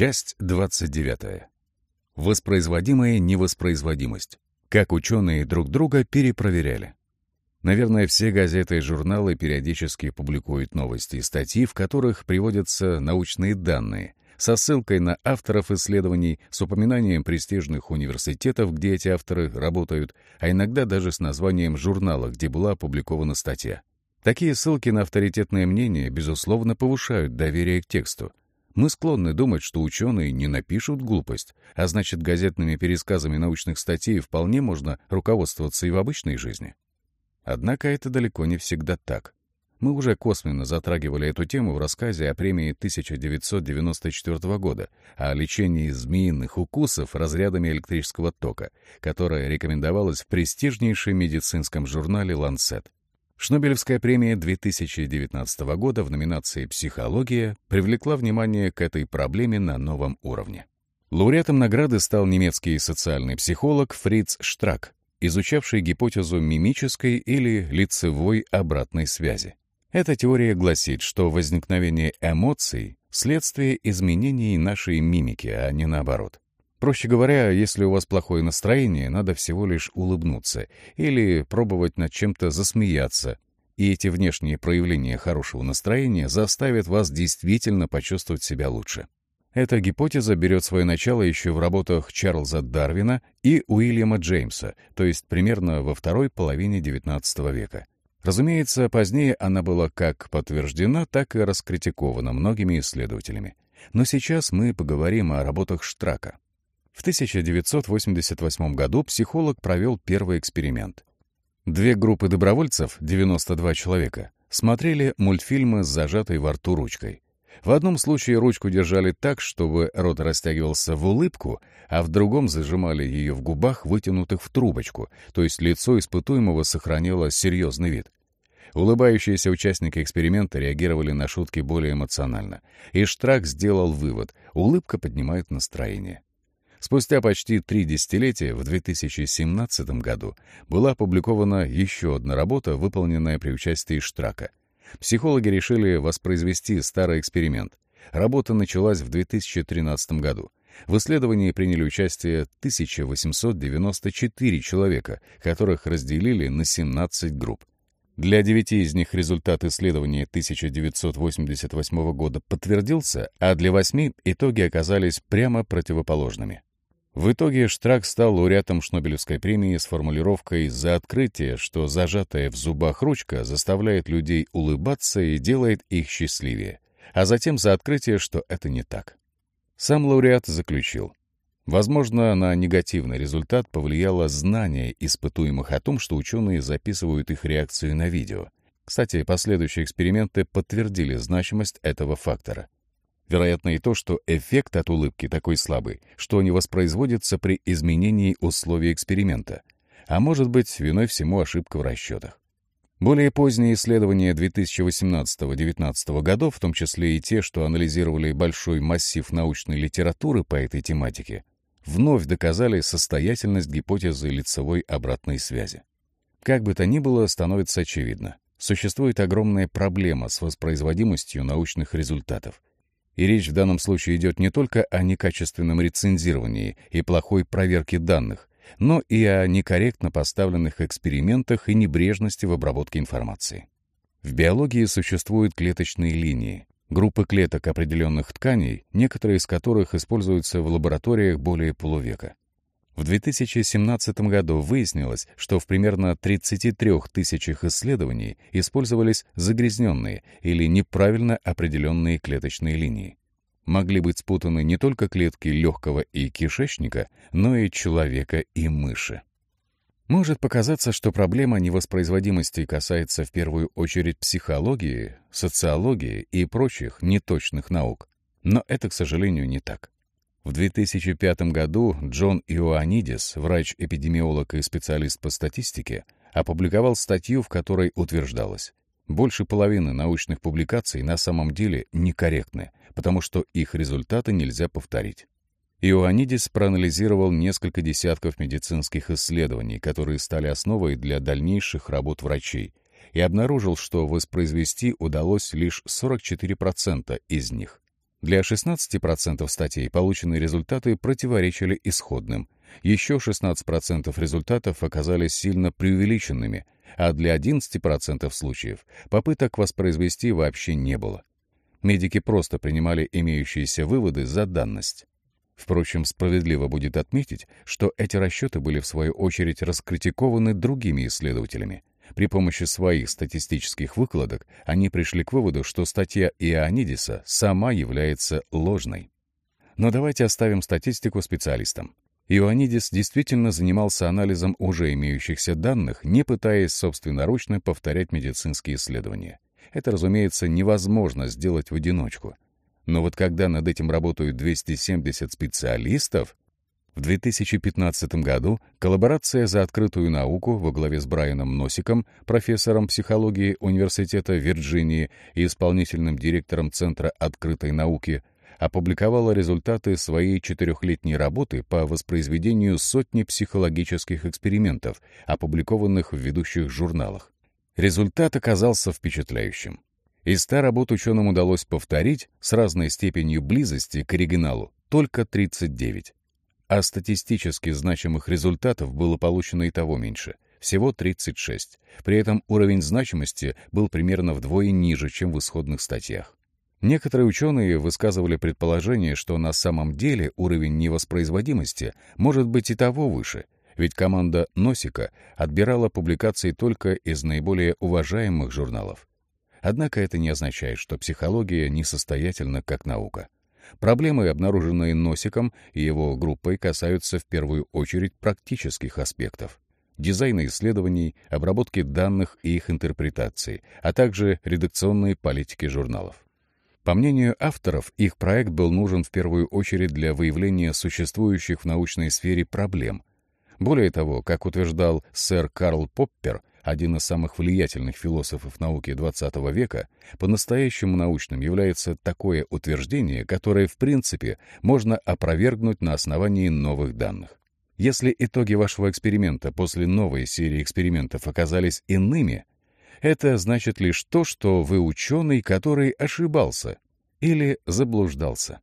Часть 29. Воспроизводимая невоспроизводимость. Как ученые друг друга перепроверяли. Наверное, все газеты и журналы периодически публикуют новости и статьи, в которых приводятся научные данные, со ссылкой на авторов исследований, с упоминанием престижных университетов, где эти авторы работают, а иногда даже с названием журнала, где была опубликована статья. Такие ссылки на авторитетное мнение, безусловно, повышают доверие к тексту, мы склонны думать, что ученые не напишут глупость, а значит, газетными пересказами научных статей вполне можно руководствоваться и в обычной жизни. Однако это далеко не всегда так. Мы уже косвенно затрагивали эту тему в рассказе о премии 1994 года о лечении змеиных укусов разрядами электрического тока, которая рекомендовалась в престижнейшем медицинском журнале «Ланцет». Шнобелевская премия 2019 года в номинации «Психология» привлекла внимание к этой проблеме на новом уровне. Лауреатом награды стал немецкий социальный психолог Фриц Штрак, изучавший гипотезу мимической или лицевой обратной связи. Эта теория гласит, что возникновение эмоций — следствие изменений нашей мимики, а не наоборот. Проще говоря, если у вас плохое настроение, надо всего лишь улыбнуться или пробовать над чем-то засмеяться, и эти внешние проявления хорошего настроения заставят вас действительно почувствовать себя лучше. Эта гипотеза берет свое начало еще в работах Чарльза Дарвина и Уильяма Джеймса, то есть примерно во второй половине XIX века. Разумеется, позднее она была как подтверждена, так и раскритикована многими исследователями. Но сейчас мы поговорим о работах Штрака. В 1988 году психолог провел первый эксперимент. Две группы добровольцев, 92 человека, смотрели мультфильмы с зажатой во рту ручкой. В одном случае ручку держали так, чтобы рот растягивался в улыбку, а в другом зажимали ее в губах, вытянутых в трубочку, то есть лицо испытуемого сохранило серьезный вид. Улыбающиеся участники эксперимента реагировали на шутки более эмоционально. И Штрак сделал вывод — улыбка поднимает настроение. Спустя почти три десятилетия, в 2017 году, была опубликована еще одна работа, выполненная при участии Штрака. Психологи решили воспроизвести старый эксперимент. Работа началась в 2013 году. В исследовании приняли участие 1894 человека, которых разделили на 17 групп. Для девяти из них результат исследования 1988 года подтвердился, а для восьми итоги оказались прямо противоположными. В итоге Штрак стал лауреатом Шнобелевской премии с формулировкой «за открытие, что зажатая в зубах ручка заставляет людей улыбаться и делает их счастливее», а затем за открытие, что это не так. Сам лауреат заключил. Возможно, на негативный результат повлияло знание испытуемых о том, что ученые записывают их реакцию на видео. Кстати, последующие эксперименты подтвердили значимость этого фактора — Вероятно и то, что эффект от улыбки такой слабый, что не воспроизводится при изменении условий эксперимента. А может быть, виной всему ошибка в расчетах. Более поздние исследования 2018-2019 годов, в том числе и те, что анализировали большой массив научной литературы по этой тематике, вновь доказали состоятельность гипотезы лицевой обратной связи. Как бы то ни было, становится очевидно. Существует огромная проблема с воспроизводимостью научных результатов — и речь в данном случае идет не только о некачественном рецензировании и плохой проверке данных, но и о некорректно поставленных экспериментах и небрежности в обработке информации. В биологии существуют клеточные линии, группы клеток определенных тканей, некоторые из которых используются в лабораториях более полувека. В 2017 году выяснилось, что в примерно 33 тысячах исследований использовались загрязненные или неправильно определенные клеточные линии. Могли быть спутаны не только клетки легкого и кишечника, но и человека и мыши. Может показаться, что проблема невоспроизводимости касается в первую очередь психологии, социологии и прочих неточных наук. Но это, к сожалению, не так. В 2005 году Джон Иоаннидис, врач-эпидемиолог и специалист по статистике, опубликовал статью, в которой утверждалось, больше половины научных публикаций на самом деле некорректны, потому что их результаты нельзя повторить. Иоаннидис проанализировал несколько десятков медицинских исследований, которые стали основой для дальнейших работ врачей, и обнаружил, что воспроизвести удалось лишь 44% из них. Для 16% статей полученные результаты противоречили исходным. Еще 16% результатов оказались сильно преувеличенными, а для 11% случаев попыток воспроизвести вообще не было. Медики просто принимали имеющиеся выводы за данность. Впрочем, справедливо будет отметить, что эти расчеты были в свою очередь раскритикованы другими исследователями. При помощи своих статистических выкладок они пришли к выводу, что статья Ионидиса сама является ложной. Но давайте оставим статистику специалистам. Ионидис действительно занимался анализом уже имеющихся данных, не пытаясь собственноручно повторять медицинские исследования. Это, разумеется, невозможно сделать в одиночку. Но вот когда над этим работают 270 специалистов, в 2015 году коллаборация за открытую науку во главе с Брайаном Носиком, профессором психологии Университета Вирджинии и исполнительным директором Центра открытой науки, опубликовала результаты своей четырехлетней работы по воспроизведению сотни психологических экспериментов, опубликованных в ведущих журналах. Результат оказался впечатляющим. Из ста работ ученым удалось повторить с разной степенью близости к оригиналу только 39 а статистически значимых результатов было получено и того меньше — всего 36. При этом уровень значимости был примерно вдвое ниже, чем в исходных статьях. Некоторые ученые высказывали предположение, что на самом деле уровень невоспроизводимости может быть и того выше, ведь команда Носика отбирала публикации только из наиболее уважаемых журналов. Однако это не означает, что психология несостоятельна как наука. Проблемы, обнаруженные Носиком и его группой, касаются в первую очередь практических аспектов дизайна исследований, обработки данных и их интерпретации, а также редакционной политики журналов. По мнению авторов, их проект был нужен в первую очередь для выявления существующих в научной сфере проблем. Более того, как утверждал сэр Карл Поппер, один из самых влиятельных философов науки XX века, по-настоящему научным является такое утверждение, которое, в принципе, можно опровергнуть на основании новых данных. Если итоги вашего эксперимента после новой серии экспериментов оказались иными, это значит лишь то, что вы ученый, который ошибался или заблуждался.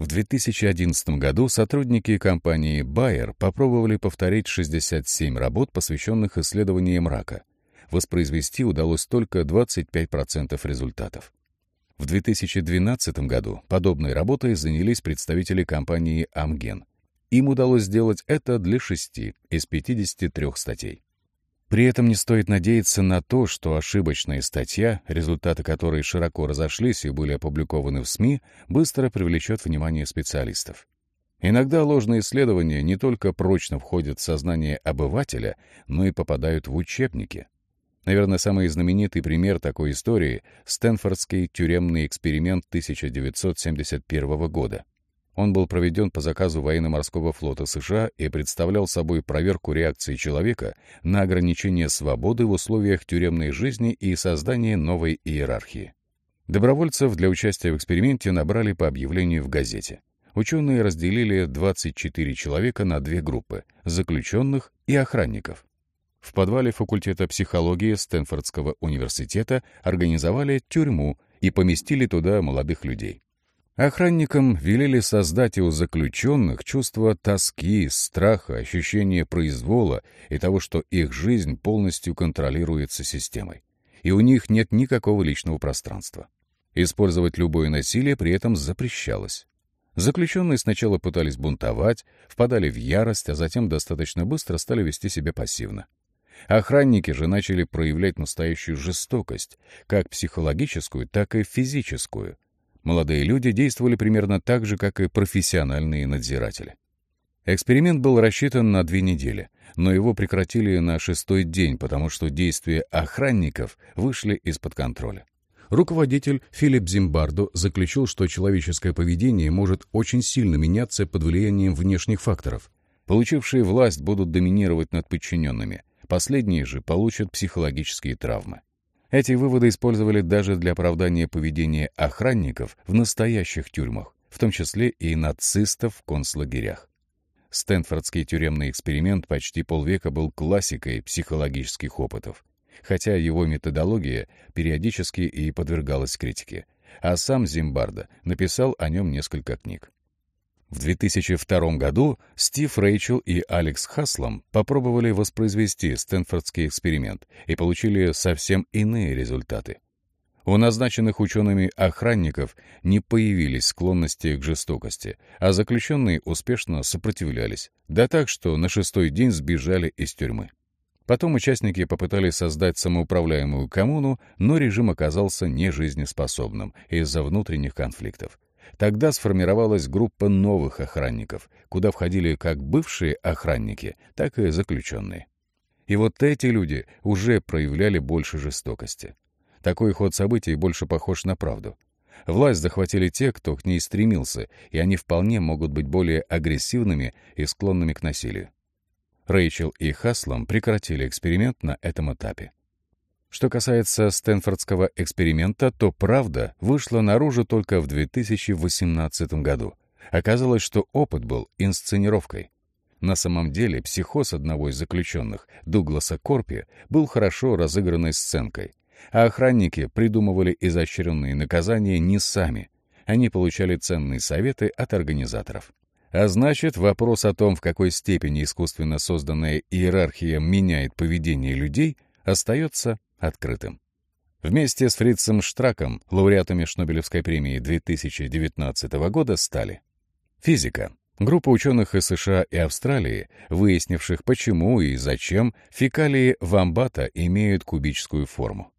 В 2011 году сотрудники компании Bayer попробовали повторить 67 работ, посвященных исследованиям рака. Воспроизвести удалось только 25% результатов. В 2012 году подобной работой занялись представители компании Amgen. Им удалось сделать это для 6 из 53 статей. При этом не стоит надеяться на то, что ошибочная статья, результаты которой широко разошлись и были опубликованы в СМИ, быстро привлечет внимание специалистов. Иногда ложные исследования не только прочно входят в сознание обывателя, но и попадают в учебники. Наверное, самый знаменитый пример такой истории — Стэнфордский тюремный эксперимент 1971 года. Он был проведен по заказу военно-морского флота США и представлял собой проверку реакции человека на ограничение свободы в условиях тюремной жизни и создание новой иерархии. Добровольцев для участия в эксперименте набрали по объявлению в газете. Ученые разделили 24 человека на две группы — заключенных и охранников. В подвале факультета психологии Стэнфордского университета организовали тюрьму и поместили туда молодых людей. Охранникам велели создать у заключенных чувство тоски, страха, ощущение произвола и того, что их жизнь полностью контролируется системой. И у них нет никакого личного пространства. Использовать любое насилие при этом запрещалось. Заключенные сначала пытались бунтовать, впадали в ярость, а затем достаточно быстро стали вести себя пассивно. Охранники же начали проявлять настоящую жестокость, как психологическую, так и физическую — Молодые люди действовали примерно так же, как и профессиональные надзиратели. Эксперимент был рассчитан на две недели, но его прекратили на шестой день, потому что действия охранников вышли из-под контроля. Руководитель Филипп Зимбардо заключил, что человеческое поведение может очень сильно меняться под влиянием внешних факторов. Получившие власть будут доминировать над подчиненными, последние же получат психологические травмы. Эти выводы использовали даже для оправдания поведения охранников в настоящих тюрьмах, в том числе и нацистов в концлагерях. Стэнфордский тюремный эксперимент почти полвека был классикой психологических опытов, хотя его методология периодически и подвергалась критике. а сам Зимбарда написал о нем несколько книг. В 2002 году Стив Рэйчел и Алекс Хаслом попробовали воспроизвести Стэнфордский эксперимент и получили совсем иные результаты. У назначенных учеными охранников не появились склонности к жестокости, а заключенные успешно сопротивлялись, да так, что на шестой день сбежали из тюрьмы. Потом участники попытались создать самоуправляемую коммуну, но режим оказался нежизнеспособным из-за внутренних конфликтов. Тогда сформировалась группа новых охранников, куда входили как бывшие охранники, так и заключенные. И вот эти люди уже проявляли больше жестокости. Такой ход событий больше похож на правду. Власть захватили те, кто к ней стремился, и они вполне могут быть более агрессивными и склонными к насилию. Рэйчел и Хаслом прекратили эксперимент на этом этапе. Что касается Стэнфордского эксперимента, то правда вышла наружу только в 2018 году. Оказалось, что опыт был инсценировкой. На самом деле психоз одного из заключенных, Дугласа Корпи, был хорошо разыгранной сценкой. А охранники придумывали изощренные наказания не сами. Они получали ценные советы от организаторов. А значит, вопрос о том, в какой степени искусственно созданная иерархия меняет поведение людей, остается открытым. Вместе с Фрицем Штраком лауреатами Шнобелевской премии 2019 года стали физика. Группа ученых из США и Австралии, выяснивших, почему и зачем фекалии вамбата имеют кубическую форму.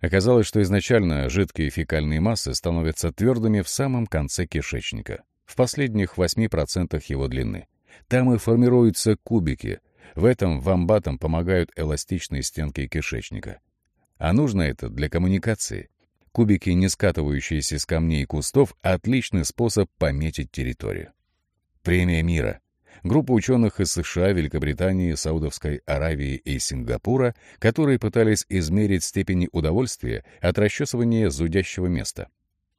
Оказалось, что изначально жидкие фекальные массы становятся твердыми в самом конце кишечника, в последних 8% его длины. Там и формируются кубики. В этом вамбатам помогают эластичные стенки кишечника. А нужно это для коммуникации. Кубики, не скатывающиеся с камней и кустов, отличный способ пометить территорию. Премия мира. Группа ученых из США, Великобритании, Саудовской Аравии и Сингапура, которые пытались измерить степени удовольствия от расчесывания зудящего места.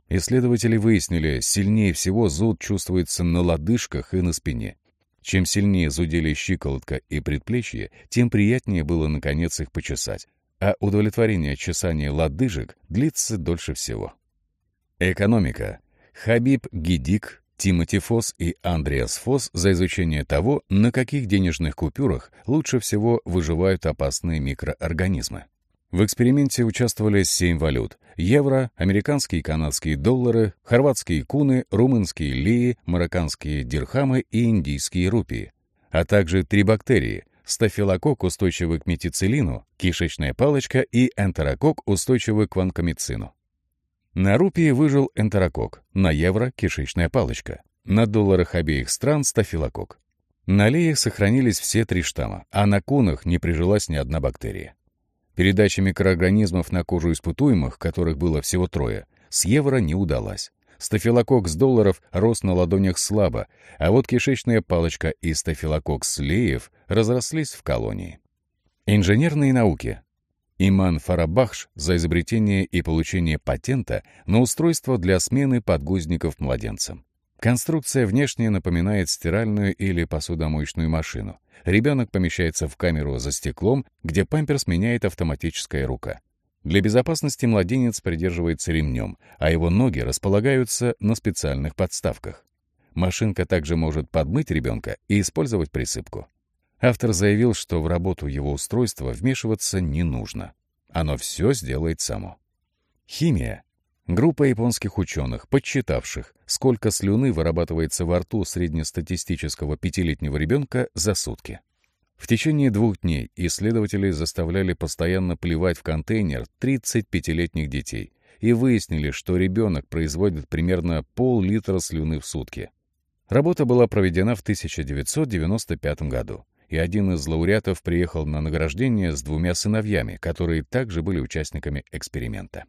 Исследователи выяснили, сильнее всего зуд чувствуется на лодыжках и на спине. Чем сильнее зудели щиколотка и предплечье, тем приятнее было, наконец, их почесать, а удовлетворение чесания лодыжек длится дольше всего. Экономика. Хабиб Гидик, Тимоти Фос и Андреас Фос за изучение того, на каких денежных купюрах лучше всего выживают опасные микроорганизмы. В эксперименте участвовали семь валют — евро, американские и канадские доллары, хорватские куны, румынские лии, марокканские дирхамы и индийские рупии, а также три бактерии — стафилококк, устойчивый к метицилину, кишечная палочка и энтерокок, устойчивый к ванкомицину. На рупии выжил энтерокок, на евро — кишечная палочка, на долларах обеих стран — стафилокок. На леях сохранились все три штамма, а на кунах не прижилась ни одна бактерия. Передача микроорганизмов на кожу испытуемых, которых было всего трое, с евро не удалась. Стафилококк с долларов рос на ладонях слабо, а вот кишечная палочка и стафилококк с леев разрослись в колонии. Инженерные науки. Иман Фарабахш за изобретение и получение патента на устройство для смены подгузников младенцам. Конструкция внешне напоминает стиральную или посудомоечную машину. Ребенок помещается в камеру за стеклом, где памперс меняет автоматическая рука. Для безопасности младенец придерживается ремнем, а его ноги располагаются на специальных подставках. Машинка также может подмыть ребенка и использовать присыпку. Автор заявил, что в работу его устройства вмешиваться не нужно. Оно все сделает само. Химия Группа японских ученых, подсчитавших, сколько слюны вырабатывается во рту среднестатистического пятилетнего ребенка за сутки. В течение двух дней исследователи заставляли постоянно плевать в контейнер 35-летних детей и выяснили, что ребенок производит примерно пол-литра слюны в сутки. Работа была проведена в 1995 году, и один из лауреатов приехал на награждение с двумя сыновьями, которые также были участниками эксперимента.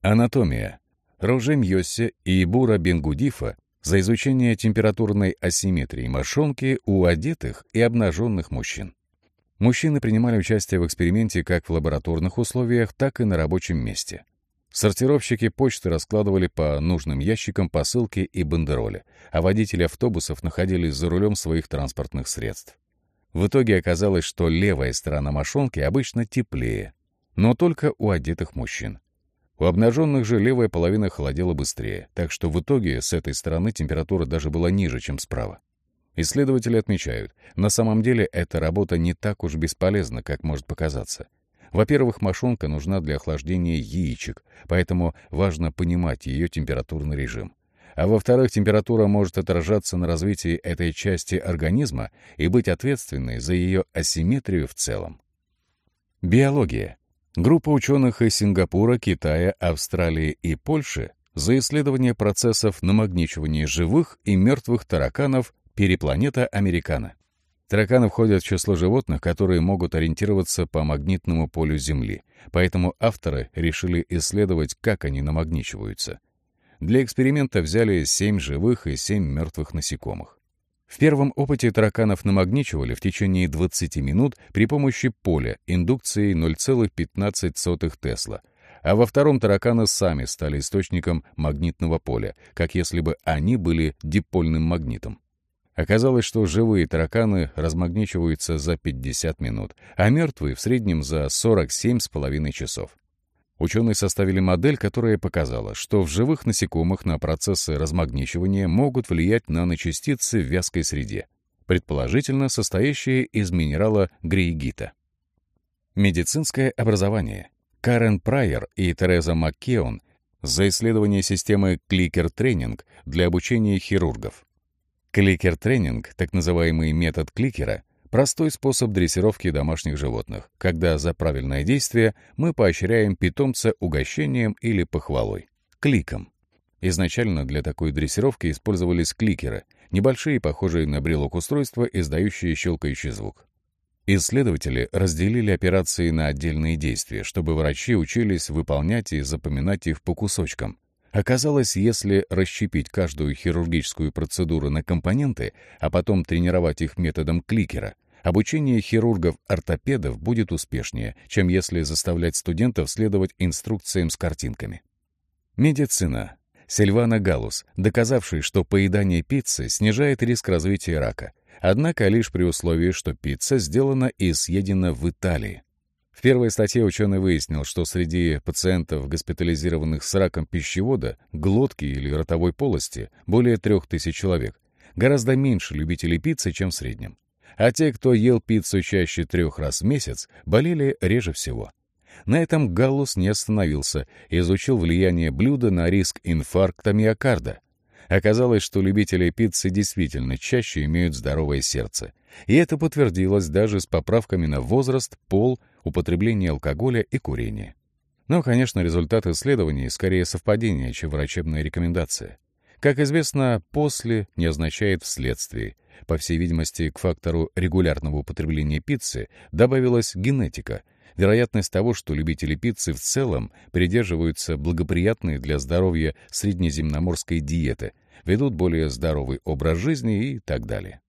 Анатомия. Рожем Йоссе и Бура Бенгудифа за изучение температурной асимметрии мошонки у одетых и обнаженных мужчин. Мужчины принимали участие в эксперименте как в лабораторных условиях, так и на рабочем месте. Сортировщики почты раскладывали по нужным ящикам посылки и бандероли, а водители автобусов находились за рулем своих транспортных средств. В итоге оказалось, что левая сторона мошонки обычно теплее, но только у одетых мужчин. У обнаженных же левая половина холодела быстрее, так что в итоге с этой стороны температура даже была ниже, чем справа. Исследователи отмечают, на самом деле эта работа не так уж бесполезна, как может показаться. Во-первых, мошонка нужна для охлаждения яичек, поэтому важно понимать ее температурный режим. А во-вторых, температура может отражаться на развитии этой части организма и быть ответственной за ее асимметрию в целом. Биология. Группа ученых из Сингапура, Китая, Австралии и Польши за исследование процессов намагничивания живых и мертвых тараканов перепланета Американо. Тараканы входят в число животных, которые могут ориентироваться по магнитному полю Земли, поэтому авторы решили исследовать, как они намагничиваются. Для эксперимента взяли 7 живых и 7 мертвых насекомых. В первом опыте тараканов намагничивали в течение 20 минут при помощи поля индукцией 0,15 Тесла, а во втором тараканы сами стали источником магнитного поля, как если бы они были дипольным магнитом. Оказалось, что живые тараканы размагничиваются за 50 минут, а мертвые — в среднем за 47,5 часов. Ученые составили модель, которая показала, что в живых насекомых на процессы размагничивания могут влиять наночастицы в вязкой среде, предположительно состоящие из минерала грейгита. Медицинское образование. Карен Прайер и Тереза Маккеон за исследование системы кликер-тренинг для обучения хирургов. Кликер-тренинг, так называемый метод кликера, простой способ дрессировки домашних животных, когда за правильное действие мы поощряем питомца угощением или похвалой. Кликом. Изначально для такой дрессировки использовались кликеры, небольшие, похожие на брелок устройства, издающие щелкающий звук. Исследователи разделили операции на отдельные действия, чтобы врачи учились выполнять и запоминать их по кусочкам, Оказалось, если расщепить каждую хирургическую процедуру на компоненты, а потом тренировать их методом кликера, обучение хирургов-ортопедов будет успешнее, чем если заставлять студентов следовать инструкциям с картинками. Медицина. Сильвана Галус, доказавший, что поедание пиццы снижает риск развития рака, однако лишь при условии, что пицца сделана и съедена в Италии. В первой статье ученый выяснил, что среди пациентов, госпитализированных с раком пищевода, глотки или ротовой полости, более трех тысяч человек, гораздо меньше любителей пиццы, чем в среднем. А те, кто ел пиццу чаще трех раз в месяц, болели реже всего. На этом Галлус не остановился и изучил влияние блюда на риск инфаркта миокарда. Оказалось, что любители пиццы действительно чаще имеют здоровое сердце. И это подтвердилось даже с поправками на возраст, пол употребление алкоголя и курение. Но, конечно, результат исследований скорее совпадение, чем врачебная рекомендация. Как известно, «после» не означает «вследствие». По всей видимости, к фактору регулярного употребления пиццы добавилась генетика, вероятность того, что любители пиццы в целом придерживаются благоприятной для здоровья среднеземноморской диеты, ведут более здоровый образ жизни и так далее.